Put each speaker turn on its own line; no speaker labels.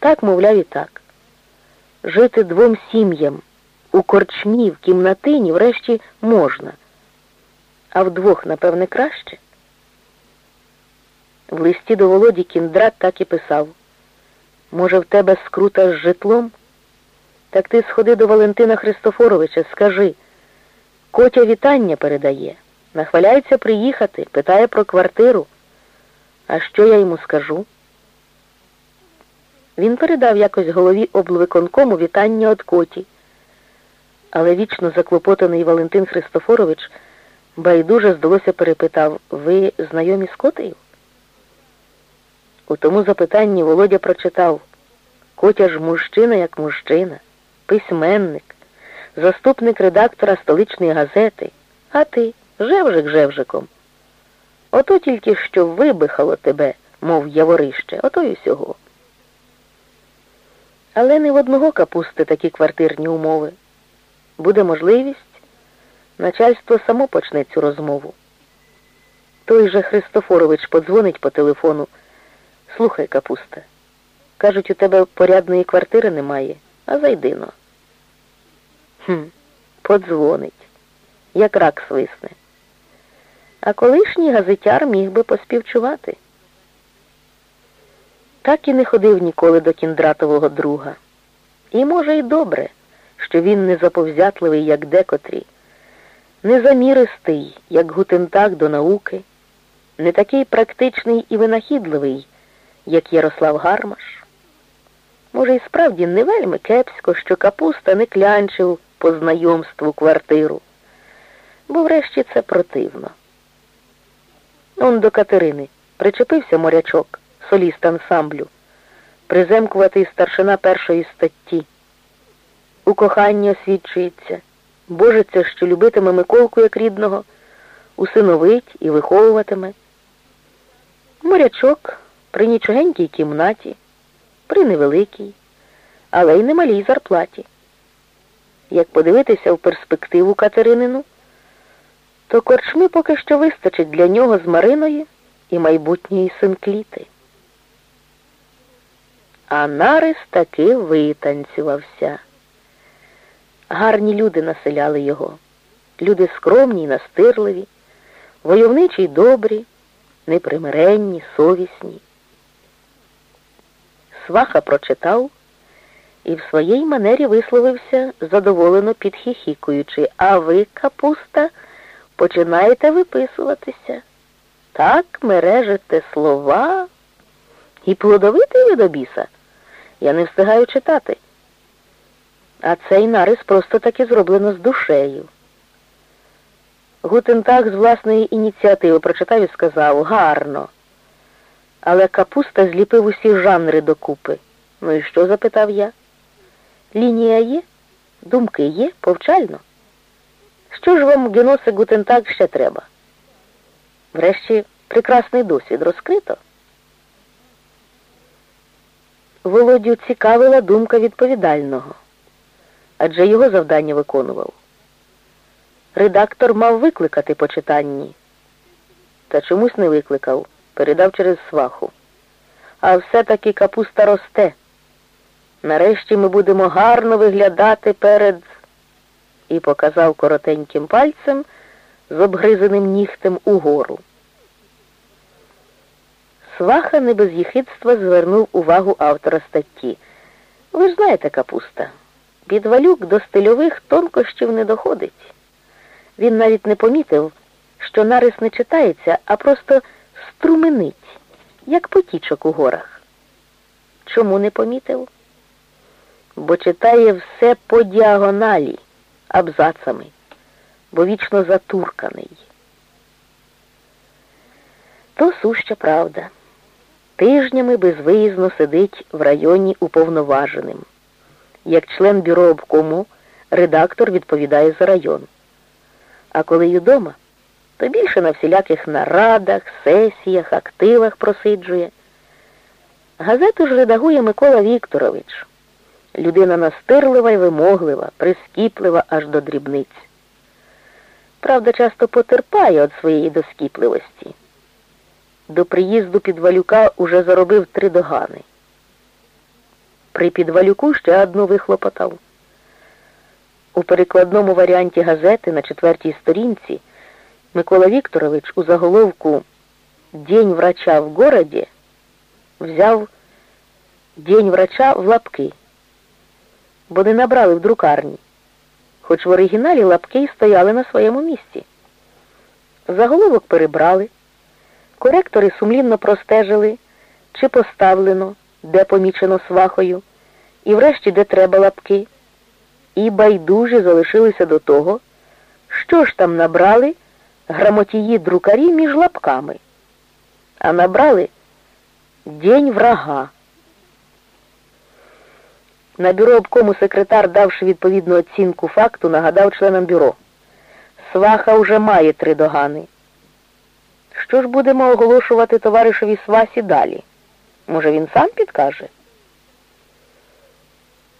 Так, мовляв, і так. Жити двом сім'ям у корчмі, в кімнатині врешті можна, а вдвох, напевне, краще. В листі до Володі Кіндрат так і писав. Може, в тебе скрута з житлом? Так ти сходи до Валентина Христофоровича, скажи. Котя вітання передає, нахваляється приїхати, питає про квартиру. А що я йому скажу? Він передав якось голові облвиконкому вітання від коті. Але вічно заклопотаний Валентин Христофорович байдуже, здалося, перепитав, ви знайомі з котею? У тому запитанні Володя прочитав Котя ж мужчина як мужчина, письменник, заступник редактора столичної газети, а ти жевжик жевжиком. Ото тільки що вибихало тебе, мов яворище, ото й усього. Але не в одного капусти такі квартирні умови. Буде можливість, начальство само почне цю розмову. Той же Христофорович подзвонить по телефону. Слухай, капуста. Кажуть, у тебе порядної квартири немає, а зайди но. Хм, подзвонить, як рак свисне. А колишній газетяр міг би поспівчувати. Так і не ходив ніколи до кіндратового друга. І, може, й добре, що він не заповзятливий, як декотрі, не заміристий, як гутентак до науки, не такий практичний і винахідливий, як Ярослав Гармаш. Може, і справді не вельми кепсько, що капуста не клянчив по знайомству квартиру, бо врешті це противно. Он до Катерини причепився морячок, соліст ансамблю, приземкуватий старшина першої статті. У коханні освідчується, божиться, що любитиме Миколку як рідного, усиновить і виховуватиме. Морячок при нічогенькій кімнаті, при невеликій, але й немалій зарплаті. Як подивитися в перспективу Катеринину, то корчми поки що вистачить для нього з Мариною і майбутньої синкліти. А нарис таки витанцювався. Гарні люди населяли його, люди скромні й настирливі, войовничі й добрі, непримиренні, совісні. Сваха прочитав і в своїй манері висловився, задоволено підхихікуючи, а ви, капуста, починаєте виписуватися. Так мережите слова і плодовитий ви до біса. Я не встигаю читати. А цей нарис просто таки зроблено з душею. Гутентаг з власної ініціативи прочитав і сказав гарно. Але капуста зліпив усі жанри докупи. Ну і що? запитав я. Лінія є, думки є, повчально. Що ж вам, геноси Гутентаг, ще треба? Врешті прекрасний досвід розкрито. Володю цікавила думка відповідального, адже його завдання виконував. Редактор мав викликати по читанні, та чомусь не викликав, передав через сваху. А все-таки капуста росте. Нарешті ми будемо гарно виглядати перед і показав коротеньким пальцем з обгризаним нігтем угору. Сваха не без їхидства звернув увагу автора статті. Ви ж знаєте, капуста, підвалюк до стильових тонкощів не доходить. Він навіть не помітив, що нарис не читається, а просто струменить, як потічок у горах. Чому не помітив? Бо читає все по діагоналі, абзацами, бо вічно затурканий. То суща правда. Тижнями безвиїзно сидить в районі уповноваженим. Як член бюро обкому, редактор відповідає за район. А коли й удома, то більше на всіляких нарадах, сесіях, активах просиджує. Газету ж редагує Микола Вікторович. Людина настирлива й вимоглива, прискіплива аж до дрібниць. Правда, часто потерпає від своєї доскіпливості. До приїзду підвалюка уже заробив три догани. при підвалюку ще одну вихлопотав. У перекладному варіанті газети на четвертій сторінці Микола Вікторович у заголовку День врача в городі взяв День врача в лапки, бо не набрали в друкарні, хоч в оригіналі лапки стояли на своєму місці. Заголовок перебрали, коректори сумлінно простежили, чи поставлено, де помічено свахою, і врешті де треба лапки, і байдужі залишилися до того, що ж там набрали грамотії друкарі між лапками, а набрали День врага. На бюро обкому секретар, давши відповідну оцінку факту, нагадав членам бюро. Сваха вже має три догани. Що ж будемо оголошувати товаришеві свасі далі? Може, він сам підкаже?